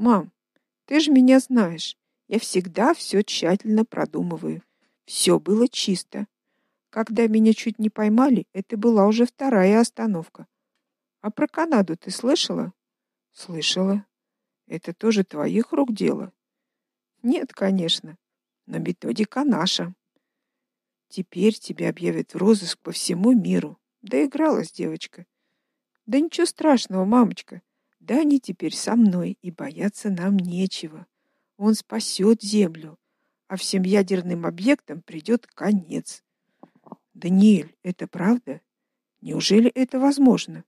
Мам, ты же меня знаешь. Я всегда все тщательно продумываю. Все было чисто. Когда меня чуть не поймали, это была уже вторая остановка. А про Канаду ты слышала? Слышала. Это тоже твоих рук дело? Нет, конечно. Но методика наша. Теперь тебя объявят в розыск по всему миру. Доигралась девочка. Да ничего страшного, мамочка. Да они теперь со мной, и бояться нам нечего. Он спасет землю, а всем ядерным объектам придет конец. Даниэль, это правда? Неужели это возможно?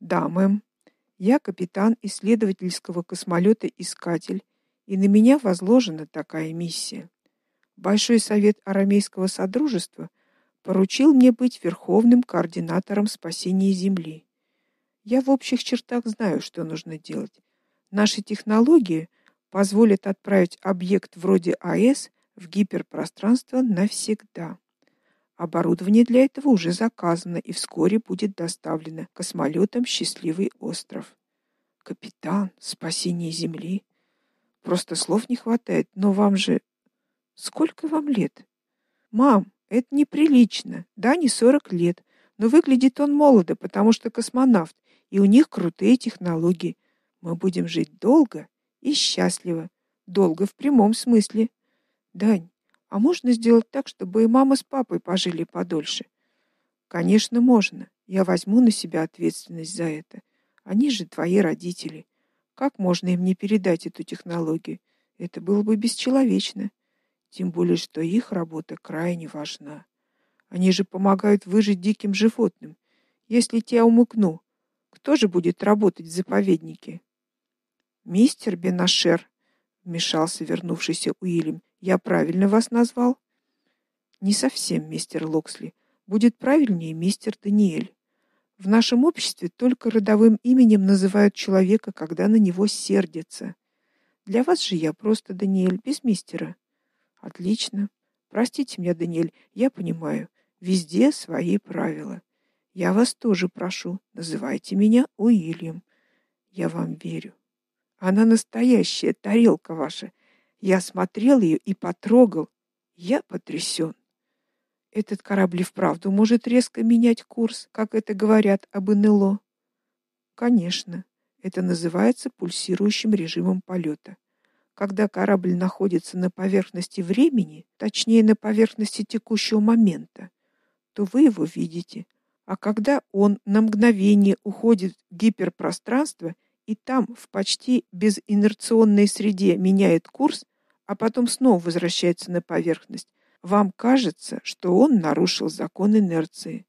Да, мэм. Я капитан исследовательского космолета Искатель, и на меня возложена такая миссия. Большой совет арамейского содружества поручил мне быть верховным координатором спасения Земли. Я в общих чертах знаю, что нужно делать. Наши технологии позволят отправить объект вроде АЭС в гиперпространство навсегда. Оборудование для этого уже заказано и вскоре будет доставлено космолетом Счастливый остров. Капитан, спасение Земли. Просто слов не хватает, но вам же Сколько вам лет? Мам, это неприлично. Да, не 40 лет, но выглядит он молодо, потому что космонавт, и у них крутые технологии. Мы будем жить долго и счастливо. Долго в прямом смысле. Дань, а можно сделать так, чтобы и мама с папой пожили подольше? Конечно, можно. Я возьму на себя ответственность за это. Они же твои родители. Как можно им не передать эту технологию? Это было бы бесчеловечно. Тем более, что их работа крайне важна. Они же помогают выжить диким животным. Если тебя умыкну, кто же будет работать в заповеднике? Мистер Бенашер, вмешался вернувшийся Уильям. Я правильно вас назвал? Не совсем, мистер Локсли. Будет правильнее мистер Даниэль. В нашем обществе только родовым именем называют человека, когда на него сердятся. Для вас же я просто Даниэль без мистера. Отлично. Простите меня, Даниэль, я понимаю, везде свои правила. Я вас тоже прошу, называйте меня Уильям. Я вам верю. Она настоящая тарелка ваша. Я смотрел ее и потрогал. Я потрясен. Этот корабль вправду может резко менять курс, как это говорят об НЛО. Конечно, это называется пульсирующим режимом полета когда корабль находится на поверхности времени, точнее на поверхности текущего момента, то вы его видите. А когда он на мгновение уходит в гиперпространство и там в почти безинерционной среде меняет курс, а потом снова возвращается на поверхность, вам кажется, что он нарушил закон инерции.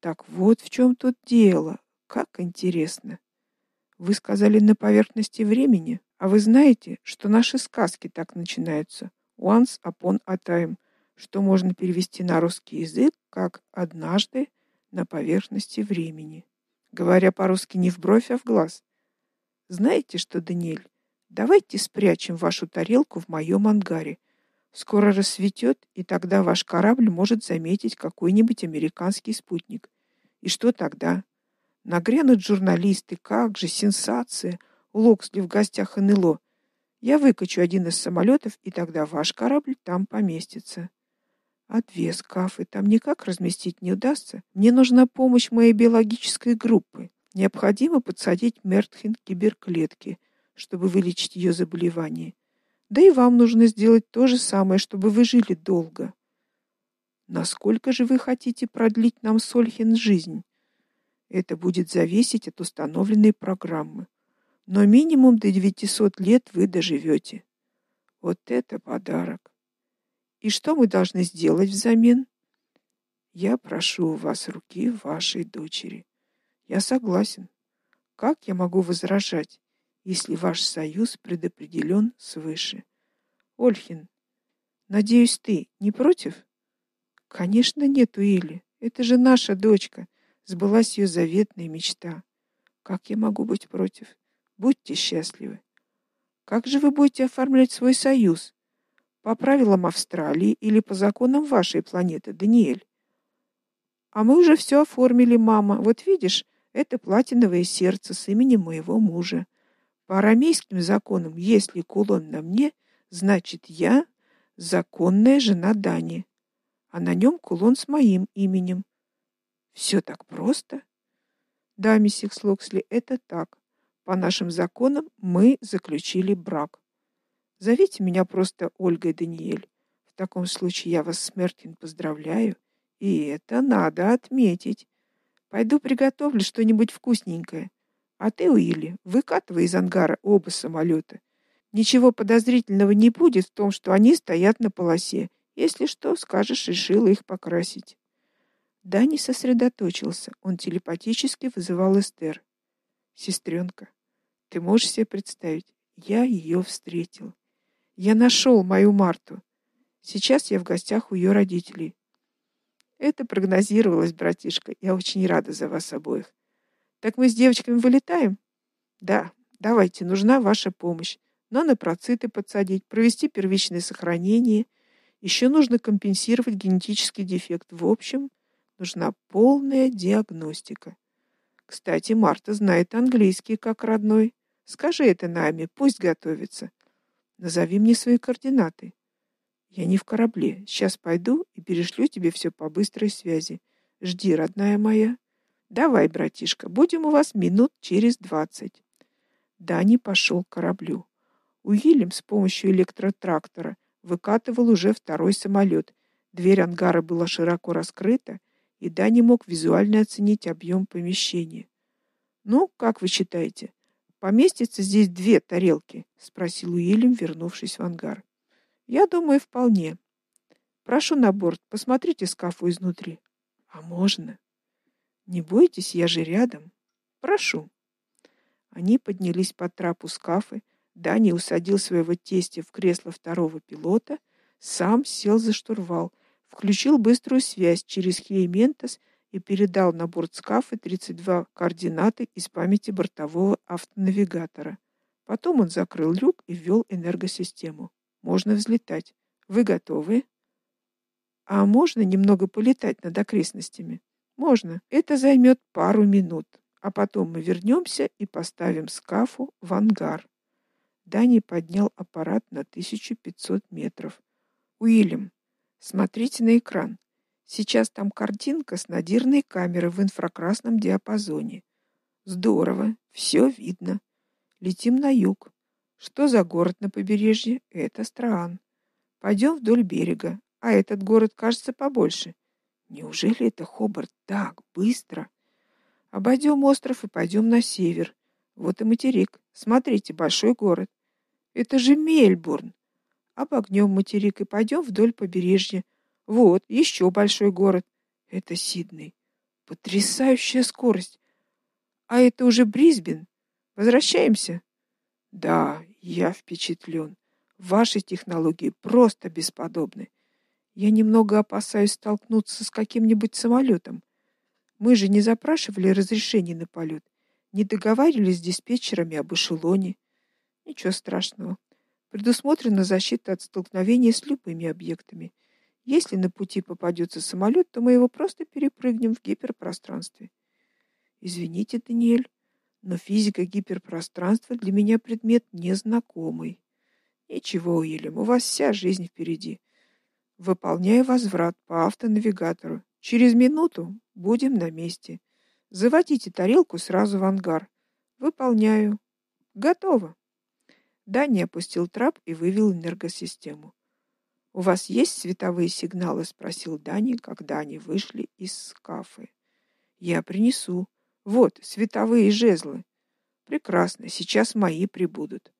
Так вот в чем тут дело. Как интересно. Вы сказали на поверхности времени? А вы знаете, что наши сказки так начинаются? Once upon a time, что можно перевести на русский язык как однажды на поверхности времени. Говоря по-русски не в бровь, а в глаз. Знаете что, Даниэль? Давайте спрячем вашу тарелку в моем ангаре. Скоро рассветет, и тогда ваш корабль может заметить какой-нибудь американский спутник. И что тогда? Нагрянут журналисты, как же сенсация! Локсли в гостях НЛО. Я выкачу один из самолетов, и тогда ваш корабль там поместится. А две скафы там никак разместить не удастся. Мне нужна помощь моей биологической группы. Необходимо подсадить Мертхен киберклетки, чтобы вылечить ее заболевание. Да и вам нужно сделать то же самое, чтобы вы жили долго. Насколько же вы хотите продлить нам Сольхин жизнь? Это будет зависеть от установленной программы но минимум до 900 лет вы доживете. Вот это подарок. И что мы должны сделать взамен? Я прошу у вас руки вашей дочери. Я согласен. Как я могу возражать, если ваш союз предопределен свыше? Ольхин, надеюсь, ты не против? Конечно, нет, Уилли. Это же наша дочка. Сбылась ее заветная мечта. Как я могу быть против? Будьте счастливы. Как же вы будете оформлять свой союз? По правилам Австралии или по законам вашей планеты, Даниэль? А мы уже все оформили, мама. Вот видишь, это платиновое сердце с именем моего мужа. По арамейским законам, если кулон на мне, значит, я законная жена Дани, а на нем кулон с моим именем. Все так просто? Да, миссис Локсли, это так. По нашим законам мы заключили брак. Зовите меня просто Ольгой Даниэль. В таком случае я вас с Мертин поздравляю, и это надо отметить. Пойду приготовлю что-нибудь вкусненькое. А ты, Уилли, выкатывай из ангара оба самолета. Ничего подозрительного не будет в том, что они стоят на полосе. Если что, скажешь, решила их покрасить. Дани сосредоточился. Он телепатически вызывал Эстер. Сестренка, ты можешь себе представить, я ее встретил. Я нашел мою Марту. Сейчас я в гостях у ее родителей. Это прогнозировалось, братишка. Я очень рада за вас обоих. Так мы с девочками вылетаем? Да. Давайте, нужна ваша помощь. Нанопроциты подсадить, провести первичное сохранение. Еще нужно компенсировать генетический дефект. В общем, нужна полная диагностика. Кстати, Марта знает английский как родной. Скажи это Наме, пусть готовится. Назови мне свои координаты. Я не в корабле. Сейчас пойду и перешлю тебе все по быстрой связи. Жди, родная моя. Давай, братишка, будем у вас минут через двадцать. Дани пошел к кораблю. Уильям с помощью электротрактора выкатывал уже второй самолет. Дверь ангара была широко раскрыта, и Дани мог визуально оценить объем помещения. "Ну, как вы считаете, поместится здесь две тарелки?" спросил Уильям, вернувшись в ангар. Я думаю, вполне. Прошу на борт, посмотрите скафу изнутри. А можно? Не бойтесь, я же рядом. Прошу. Они поднялись по трапу скафы. Дани усадил своего тестя в кресло второго пилота, сам сел за штурвал, включил быструю связь через Хейментос и передал на борт скафы 32 координаты из памяти бортового автонавигатора. Потом он закрыл люк и ввел энергосистему. Можно взлетать. Вы готовы? А можно немного полетать над окрестностями? Можно. Это займет пару минут, а потом мы вернемся и поставим скафу в ангар. Дани поднял аппарат на 1500 метров. Уильям, смотрите на экран. Сейчас там картинка с надирной камеры в инфракрасном диапазоне. Здорово, все видно. Летим на юг. Что за город на побережье? Это Страан. Пойдем вдоль берега, а этот город кажется побольше. Неужели это Хобарт так быстро? Обойдем остров и пойдем на север. Вот и материк. Смотрите, большой город. Это же Мельбурн. Обогнем материк и пойдем вдоль побережья. Вот, еще большой город. Это Сидней. Потрясающая скорость. А это уже Брисбен. Возвращаемся. Да, я впечатлен. Ваши технологии просто бесподобны. Я немного опасаюсь столкнуться с каким-нибудь самолетом. Мы же не запрашивали разрешения на полет, не договаривались с диспетчерами об эшелоне. Ничего страшного. Предусмотрена защита от столкновения с любыми объектами. Если на пути попадется самолет, то мы его просто перепрыгнем в гиперпространстве. Извините, Даниэль, но физика гиперпространства для меня предмет незнакомый. Ничего, Уильям, у вас вся жизнь впереди. Выполняю возврат по автонавигатору. Через минуту будем на месте. Заводите тарелку сразу в ангар. Выполняю. Готово. Дани опустил трап и вывел энергосистему. У вас есть световые сигналы, спросил Дани, когда они вышли из скафы. Я принесу. Вот, световые жезлы. Прекрасно, сейчас мои прибудут.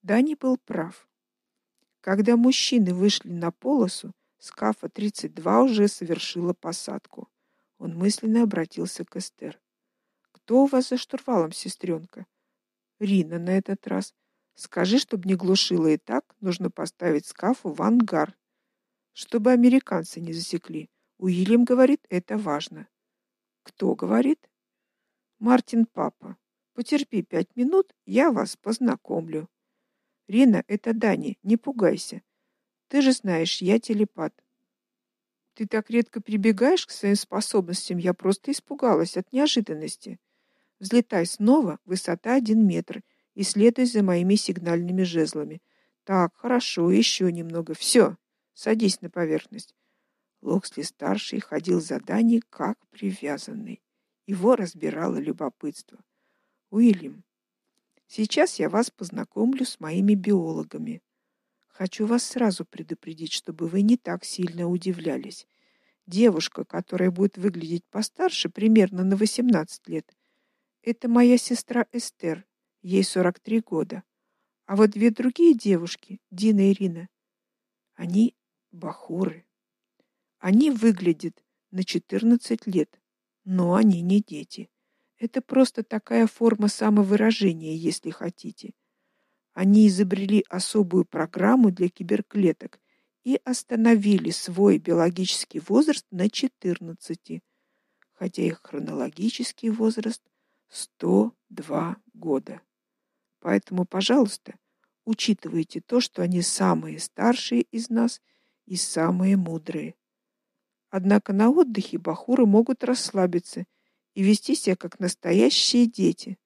Дани был прав. Когда мужчины вышли на полосу, Скафа 32 уже совершила посадку. Он мысленно обратился к Эстер. Кто у вас за штурвалом, сестренка? Рина на этот раз. Скажи, чтобы не глушило и так, нужно поставить Скафу в ангар, чтобы американцы не засекли. Уильям говорит, это важно. Кто говорит? Мартин папа. Потерпи пять минут, я вас познакомлю. Рина, это Дани, не пугайся. Ты же знаешь, я телепат. Ты так редко прибегаешь к своим способностям, я просто испугалась от неожиданности. Взлетай снова, высота один метр. И следуй за моими сигнальными жезлами. Так, хорошо, еще немного. Все, Садись на поверхность. Локсли старший ходил за Дани как привязанный. Его разбирало любопытство. Уильям, сейчас я вас познакомлю с моими биологами. Хочу вас сразу предупредить, чтобы вы не так сильно удивлялись. Девушка, которая будет выглядеть постарше, примерно на 18 лет, это моя сестра Эстер. Ей 43 года. А вот две другие девушки, Дина и Ирина, они бахуры. Они выглядят на 14 лет, но они не дети. Это просто такая форма самовыражения, если хотите. Они изобрели особую программу для киберклеток и остановили свой биологический возраст на 14, хотя их хронологический возраст 102 года. Поэтому, пожалуйста, учитывайте то, что они самые старшие из нас и самые мудрые. Однако на отдыхе бахуры могут расслабиться и вести себя как настоящие дети.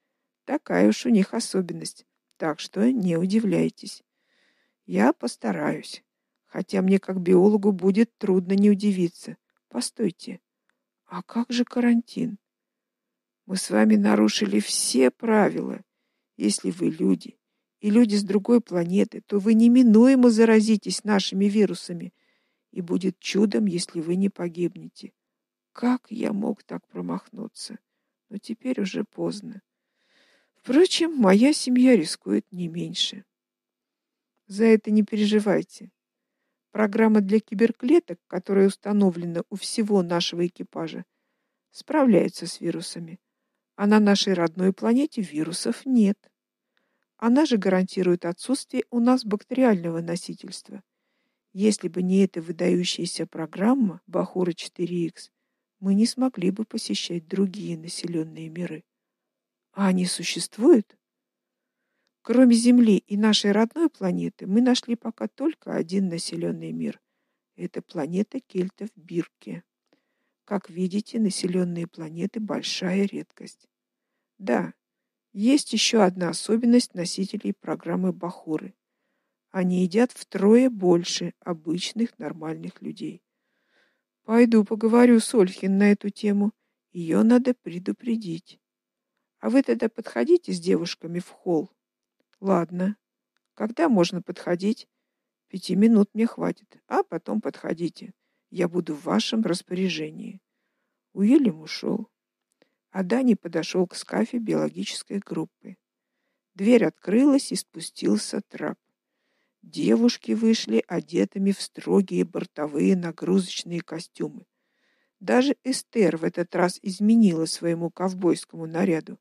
Такая уж у них особенность. Так что не удивляйтесь. Я постараюсь. Хотя мне как биологу будет трудно не удивиться. Постойте. А как же карантин? Мы с вами нарушили все правила. Если вы люди, и люди с другой планеты, то вы неминуемо заразитесь нашими вирусами, и будет чудом, если вы не погибнете. Как я мог так промахнуться? Но теперь уже поздно. Впрочем, моя семья рискует не меньше. За это не переживайте. Программа для киберклеток, которая установлена у всего нашего экипажа, справляется с вирусами. А на нашей родной планете вирусов нет. Она же гарантирует отсутствие у нас бактериального носительства. Если бы не эта выдающаяся программа Бахура 4X, мы не смогли бы посещать другие населенные миры. А они существуют? Кроме Земли и нашей родной планеты, мы нашли пока только один населенный мир. Это планета кельтов Бирке. Как видите, населенные планеты большая редкость. Да, есть еще одна особенность носителей программы Бахуры. Они едят втрое больше обычных нормальных людей. Пойду поговорю с Ольхин на эту тему. Ее надо предупредить. А вы тогда подходите с девушками в холл. Ладно. Когда можно подходить? Пяти минут мне хватит, а потом подходите. Я буду в вашем распоряжении. Уильям ушел а Дани подошел к скафе биологической группы. Дверь открылась, и спустился трап. Девушки вышли одетыми в строгие бортовые нагрузочные костюмы. Даже Эстер в этот раз изменила своему ковбойскому наряду.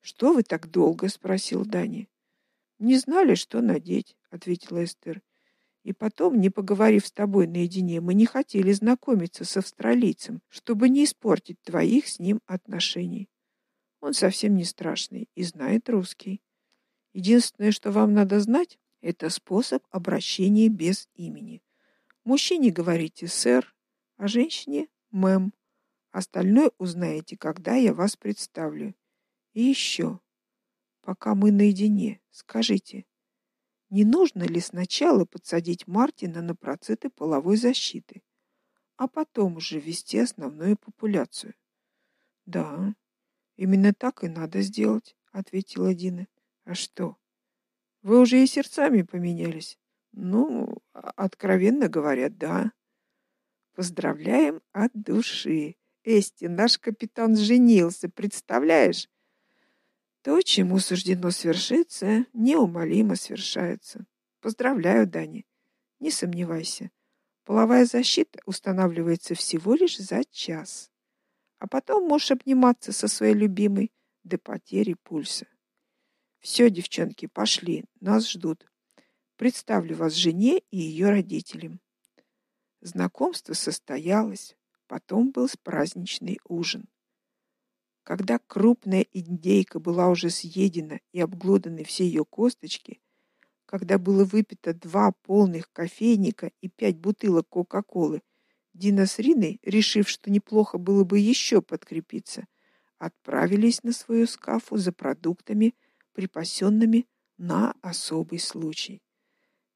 "Что вы так долго?" спросил Дани. "Не знали, что надеть", ответила Эстер. И потом, не поговорив с тобой наедине, мы не хотели знакомиться с австралийцем, чтобы не испортить твоих с ним отношений. Он совсем не страшный и знает русский. Единственное, что вам надо знать, это способ обращения без имени. Мужчине говорите сэр, а женщине мэм. Остальное узнаете, когда я вас представлю. И еще, пока мы наедине, скажите, не нужно ли сначала подсадить Мартина на процессы половой защиты, а потом уже ввести основную популяцию? Да, именно так и надо сделать, ответила Дина. А что? Вы уже и сердцами поменялись. Ну, откровенно говоря, да. Поздравляем от души. Эсти, наш капитан женился, представляешь? То, чему суждено свершиться, неумолимо свершается. Поздравляю, Дани. Не сомневайся. Половая защита устанавливается всего лишь за час. А потом можешь обниматься со своей любимой до потери пульса. Все, девчонки, пошли, нас ждут. Представлю вас жене и ее родителям. Знакомство состоялось, потом был праздничный ужин. Когда крупная индейка была уже съедена и обглоданы все ее косточки, когда было выпито два полных кофейника и пять бутылок Кока-Колы, Дина с Риной, решив, что неплохо было бы еще подкрепиться, отправились на свою скафу за продуктами, припасенными на особый случай.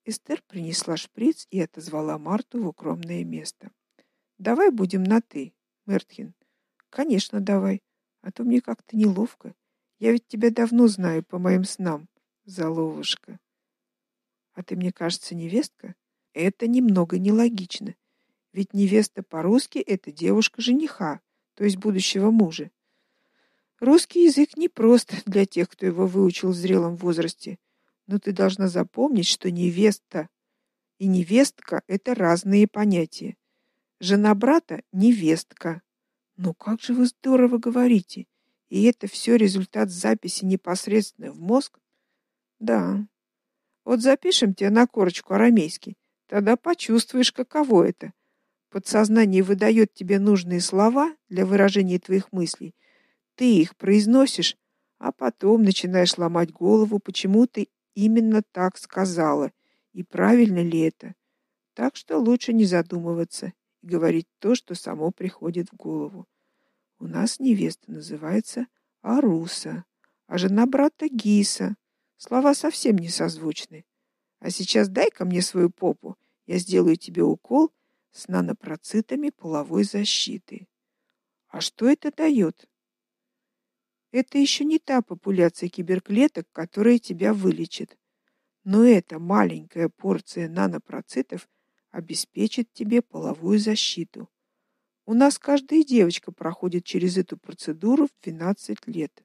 Эстер принесла шприц и отозвала Марту в укромное место. Давай будем на ты, Мертхин. Конечно, давай. А то мне как-то неловко. Я ведь тебя давно знаю по моим снам, заловушка. А ты мне кажется невестка? Это немного нелогично. Ведь невеста по-русски это девушка жениха, то есть будущего мужа. Русский язык не прост для тех, кто его выучил в зрелом возрасте. Но ты должна запомнить, что невеста и невестка это разные понятия. Жена брата невестка. Ну как же вы здорово говорите. И это все результат записи непосредственно в мозг? Да. Вот запишем тебя на корочку арамейский. Тогда почувствуешь, каково это. Подсознание выдает тебе нужные слова для выражения твоих мыслей ты их произносишь, а потом начинаешь ломать голову, почему ты именно так сказала и правильно ли это. Так что лучше не задумываться и говорить то, что само приходит в голову. У нас невеста называется Аруса, а жена брата Гиса. Слова совсем не созвучны. А сейчас дай-ка мне свою попу, я сделаю тебе укол с нанопроцитами половой защиты. А что это дает? Это еще не та популяция киберклеток, которая тебя вылечит. Но эта маленькая порция нанопроцитов обеспечит тебе половую защиту. У нас каждая девочка проходит через эту процедуру в 12 лет.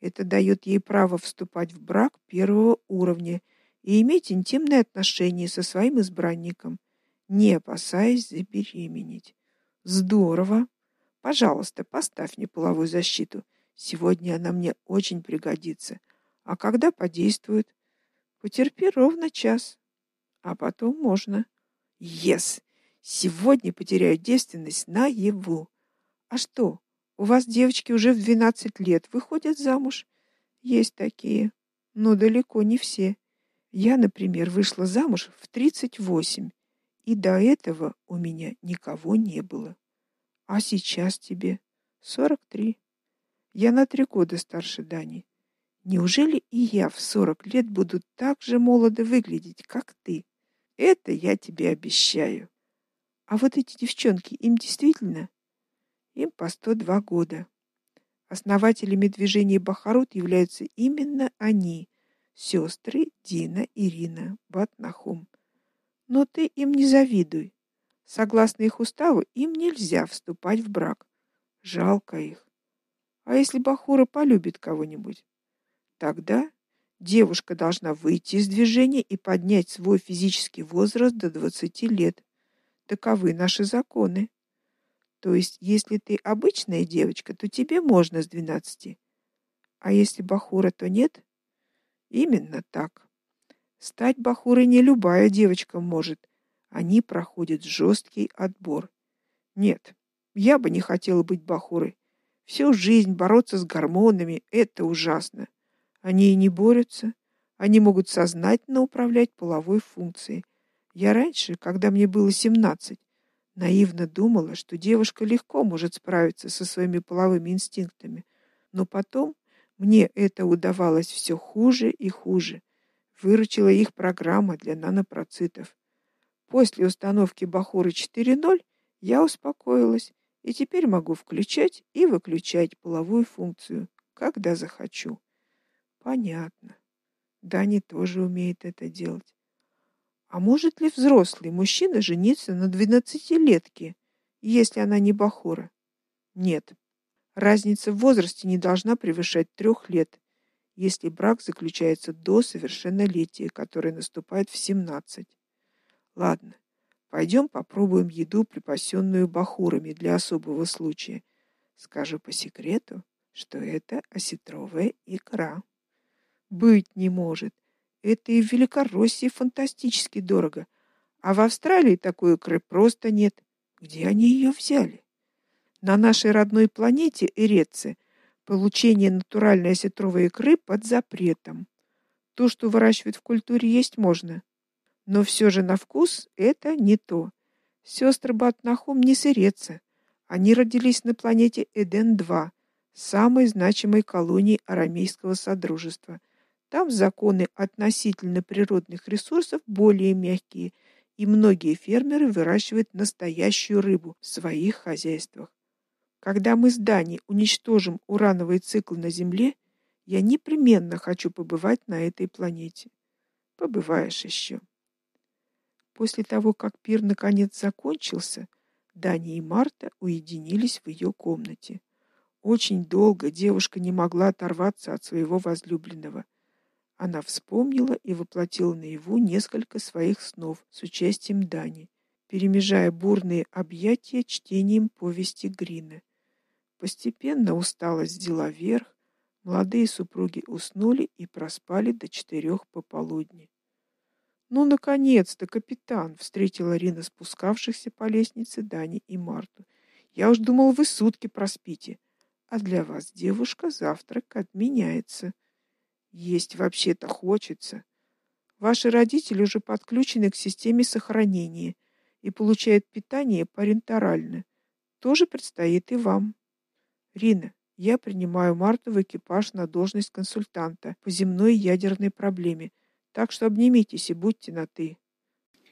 Это дает ей право вступать в брак первого уровня и иметь интимные отношения со своим избранником, не опасаясь забеременеть. Здорово. Пожалуйста, поставь мне половую защиту. Сегодня она мне очень пригодится. А когда подействует? Потерпи ровно час, а потом можно. Yes. Сегодня потеряю девственность наяву. А что? У вас девочки уже в 12 лет выходят замуж? Есть такие, но далеко не все. Я, например, вышла замуж в 38, и до этого у меня никого не было. А сейчас тебе 43. Я на три года старше Дани. Неужели и я в сорок лет буду так же молодо выглядеть, как ты? Это я тебе обещаю. А вот эти девчонки, им действительно им по 102 года. Основателями движения Бахарут являются именно они, сестры Дина и Ирина Батнахум. Но ты им не завидуй. Согласно их уставу, им нельзя вступать в брак. Жалко их. А если Бахура полюбит кого-нибудь? Тогда девушка должна выйти из движения и поднять свой физический возраст до 20 лет. Таковы наши законы. То есть, если ты обычная девочка, то тебе можно с 12. А если бахура, то нет? Именно так. Стать бахурой не любая девочка может. Они проходят жесткий отбор. Нет, я бы не хотела быть бахурой. Всю жизнь бороться с гормонами это ужасно. Они и не борются, они могут сознательно управлять половой функцией. Я раньше, когда мне было 17, наивно думала, что девушка легко может справиться со своими половыми инстинктами, но потом мне это удавалось все хуже и хуже. Выручила их программа для нанопроцитов. После установки Бахуры 4.0 я успокоилась и теперь могу включать и выключать половую функцию, когда захочу. Понятно. Дани тоже умеет это делать. А может ли взрослый мужчина жениться на двенадцатилетке, если она не бахура? Нет. Разница в возрасте не должна превышать трех лет, если брак заключается до совершеннолетия, которое наступает в 17. Ладно. Пойдем попробуем еду, припасенную бахурами для особого случая. Скажу по секрету, что это осетровая икра. Быть не может. Это и в Великороссии фантастически дорого, а в Австралии такой икры просто нет. Где они ее взяли? На нашей родной планете Эреце получение натуральной осетровой икры под запретом. То, что выращивают в культуре, есть можно, но все же на вкус это не то. Сестры Батнахум не сырецы. Они родились на планете Эден-2, самой значимой колонии арамейского содружества, Там законы относительно природных ресурсов более мягкие, и многие фермеры выращивают настоящую рыбу в своих хозяйствах. Когда мы с Дани уничтожим урановый цикл на Земле, я непременно хочу побывать на этой планете. Побываешь еще. После того, как пир наконец закончился, Дани и Марта уединились в ее комнате. Очень долго девушка не могла оторваться от своего возлюбленного. Она вспомнила и воплотила наяву несколько своих снов с участием Дани, перемежая бурные объятия чтением повести Грина. Постепенно усталость взяла верх, молодые супруги уснули и проспали до четырех пополудни. Ну наконец-то, капитан, встретила Рина спускавшихся по лестнице Дани и Марту. Я уж думал, вы сутки проспите. А для вас, девушка, завтрак отменяется. Есть вообще-то хочется. Ваши родители уже подключены к системе сохранения и получают питание парентерально. Тоже предстоит и вам. Рина, я принимаю Марту в экипаж на должность консультанта по земной ядерной проблеме. Так что обнимитесь и будьте на ты.